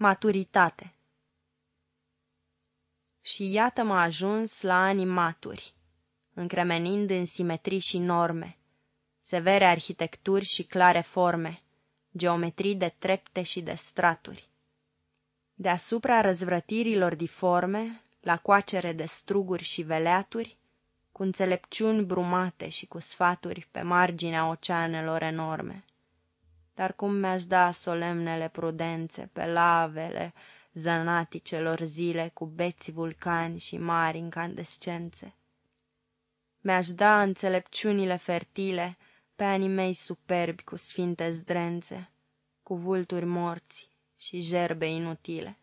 Maturitate Și iată-mă ajuns la anii maturi, încremenind în simetrii și norme, severe arhitecturi și clare forme, geometrii de trepte și de straturi. Deasupra răzvrătirilor diforme, la coacere de struguri și veleaturi, cu înțelepciuni brumate și cu sfaturi pe marginea oceanelor enorme. Dar cum mi-aș da solemnele prudențe pe lavele zănaticelor zile cu beți vulcani și mari incandescențe? Mi-aș da înțelepciunile fertile pe anii mei superbi cu sfinte zdrențe, cu vulturi morți și gerbe inutile.